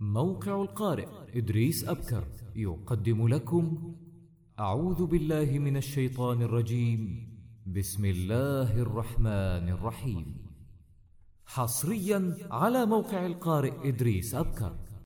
موقع القارئ إدريس أبكر يقدم لكم أعوذ بالله من الشيطان الرجيم. بسم الله الرحمن الرحيم. حصريا على موقع القارئ إدريس أبكر.